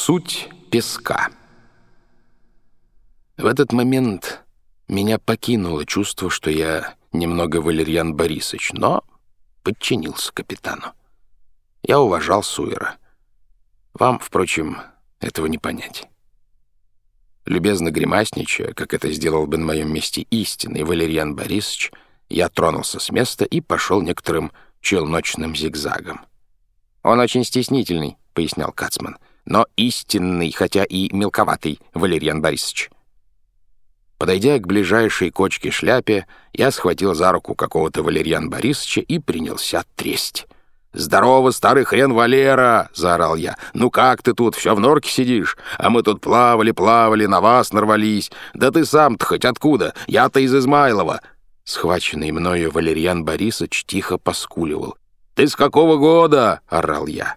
Суть песка. В этот момент меня покинуло чувство, что я немного Валерьян Борисович, но подчинился капитану. Я уважал Суера. Вам, впрочем, этого не понять. Любезно гримасничая, как это сделал бы на моем месте истинный Валерьян Борисович, я тронулся с места и пошел некоторым челночным зигзагом. «Он очень стеснительный», — пояснял Кацман, «но истинный, хотя и мелковатый, Валерьян Борисович». Подойдя к ближайшей кочке-шляпе, я схватил за руку какого-то Валерьян Борисовича и принялся тресть. «Здорово, старый хрен Валера!» — заорал я. «Ну как ты тут, все в норке сидишь? А мы тут плавали-плавали, на вас нарвались. Да ты сам-то хоть откуда? Я-то из Измайлова!» Схваченный мною Валерьян Борисович тихо поскуливал. «Ты с какого года?» — орал я.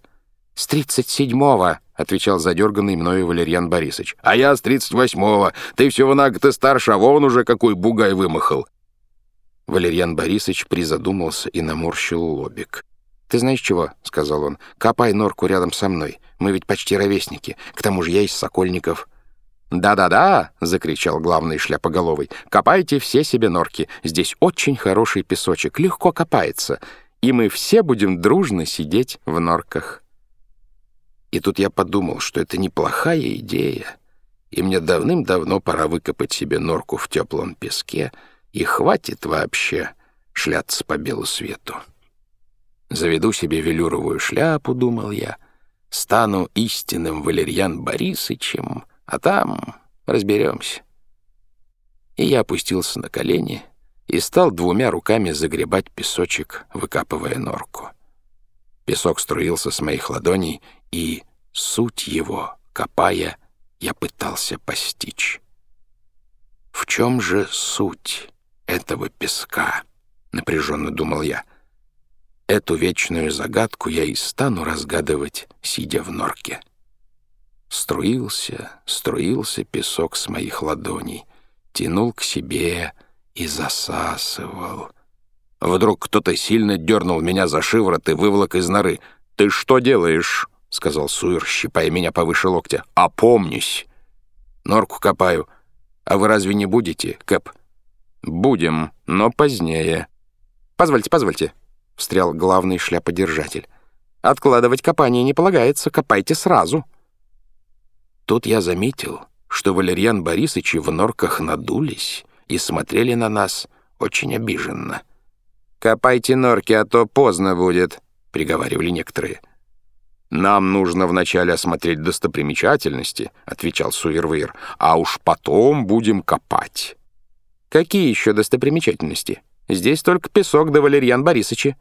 «С тридцать седьмого», — отвечал задерганный мною Валерьян Борисович. «А я с тридцать восьмого. Ты всего на год старше, а вон уже какой бугай вымахал». Валерьян Борисович призадумался и наморщил лобик. «Ты знаешь чего?» — сказал он. «Копай норку рядом со мной. Мы ведь почти ровесники. К тому же я из Сокольников». «Да-да-да!» — закричал главный шляпоголовый. «Копайте все себе норки. Здесь очень хороший песочек. Легко копается. И мы все будем дружно сидеть в норках». И тут я подумал, что это неплохая идея, и мне давным-давно пора выкопать себе норку в теплом песке, и хватит вообще шляться по белу свету. Заведу себе велюровую шляпу, думал я, стану истинным Валерьян Борисычем, а там разберемся. И я опустился на колени и стал двумя руками загребать песочек, выкапывая норку. Песок струился с моих ладоней, и суть его, копая, я пытался постичь. В чем же суть этого песка? Напряженно думал я. Эту вечную загадку я и стану разгадывать, сидя в норке. Струился, струился песок с моих ладоней, тянул к себе и засасывал. Вдруг кто-то сильно дернул меня за шиворот и выволок из норы. «Ты что делаешь?» — сказал Суир, щипая меня повыше локтя. «Опомнись!» «Норку копаю. А вы разве не будете, Кэп?» «Будем, но позднее». «Позвольте, позвольте», — встрял главный шляподержатель. «Откладывать копание не полагается, копайте сразу». Тут я заметил, что Валерьян Борисович в норках надулись и смотрели на нас очень обиженно. «Копайте норки, а то поздно будет», — приговаривали некоторые. «Нам нужно вначале осмотреть достопримечательности», — отвечал Сувервейр, «а уж потом будем копать». «Какие еще достопримечательности? Здесь только песок да Валерьян Борисовичи».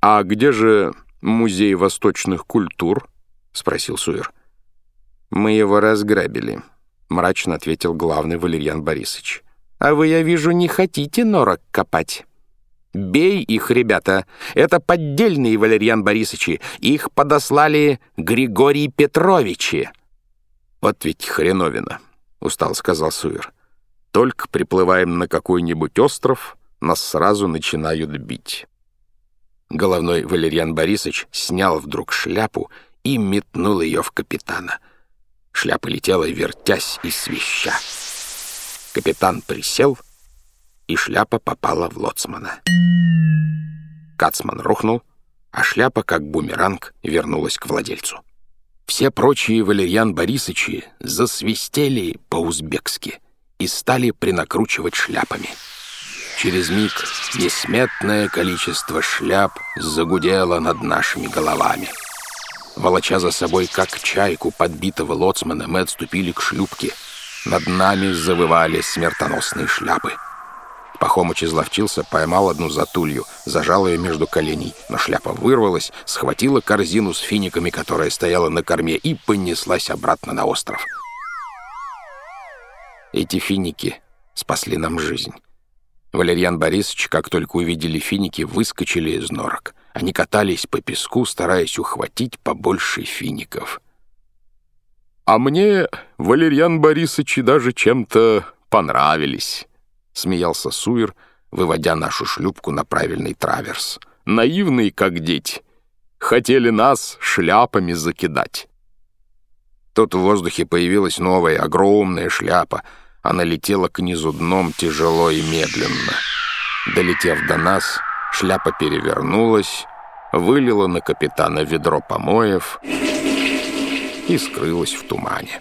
«А где же музей восточных культур?» — спросил Суир. «Мы его разграбили», — мрачно ответил главный Валерьян Борисович. «А вы, я вижу, не хотите норок копать». «Бей их, ребята! Это поддельные Валерьян Борисовичи. Их подослали Григорий Петровичи». «Вот ведь хреновина», — устал сказал Суир. «Только приплываем на какой-нибудь остров, нас сразу начинают бить». Головной Валерьян Борисович снял вдруг шляпу и метнул ее в капитана. Шляпа летела, вертясь и свища. Капитан присел, и шляпа попала в лоцмана. Кацман рухнул, а шляпа, как бумеранг, вернулась к владельцу. Все прочие Валерьян Борисовичи засвистели по-узбекски и стали принакручивать шляпами. Через миг несметное количество шляп загудело над нашими головами. Волоча за собой, как чайку подбитого лоцмана, мы отступили к шлюпке. Над нами завывали смертоносные шляпы. Пахомыч изловчился, поймал одну за тулью, зажал ее между коленей, но шляпа вырвалась, схватила корзину с финиками, которая стояла на корме, и понеслась обратно на остров. Эти финики спасли нам жизнь. Валерьян Борисович, как только увидели финики, выскочили из норок. Они катались по песку, стараясь ухватить побольше фиников. «А мне Валерьян Борисович даже чем-то понравились», — смеялся Суир, выводя нашу шлюпку на правильный траверс. «Наивный, как дети. Хотели нас шляпами закидать». Тут в воздухе появилась новая огромная шляпа. Она летела к низу дном тяжело и медленно. Долетев до нас, шляпа перевернулась, вылила на капитана ведро помоев и скрылась в тумане.